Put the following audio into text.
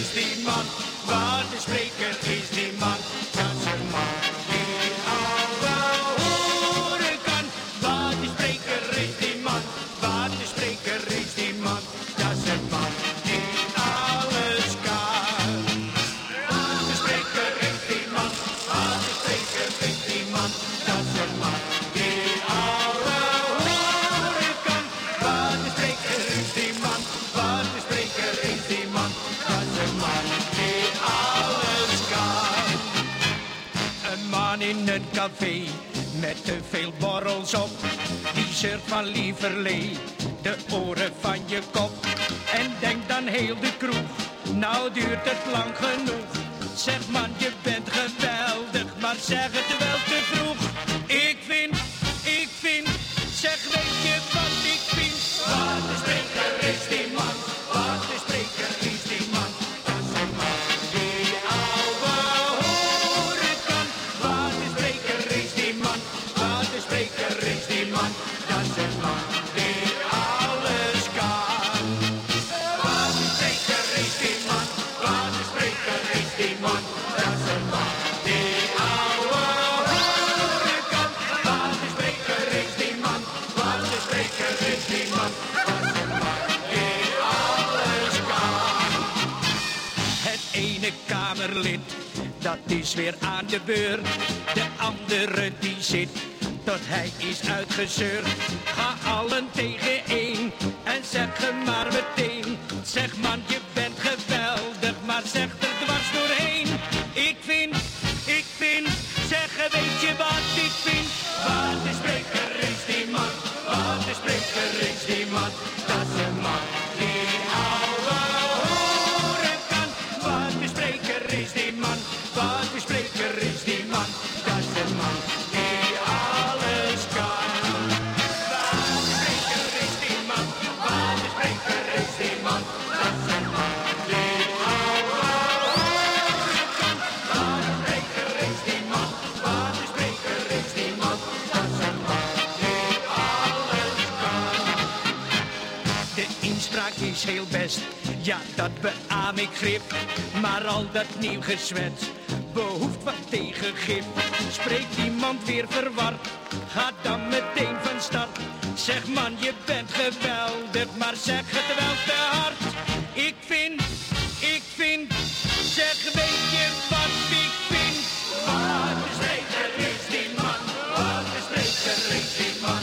is die man, wat spreker is die man. Dat is een man die alle horen kan. Wat een spreker is die man, wat een spreker is die man. Dat is een man die alles kan. Wat een spreker is die man, wat de spreker is die man. Dat is man die alle kan. Wat een spreker is die man. in een café met te veel borrels op. Die shirt van lieverlee, de oren van je kop. En denk dan heel de kroeg, nou duurt het lang genoeg. Zeg man, je bent geweldig, maar zeg het wel te vroeg. Ik vind Kamerlid, dat is weer aan de beurt. De andere die zit, dat hij is uitgezeurd. Spraak is heel best. Ja, dat beaam ik grip. Maar al dat nieuw gezwets behoeft wat tegengif. Spreekt iemand weer verward, ga dan meteen van start. Zeg man, je bent geweldig, maar zeg het wel te hard. Ik vind, ik vind, zeg weet je wat ik vind? Wat een spreker is die man, wat een spreker is die man.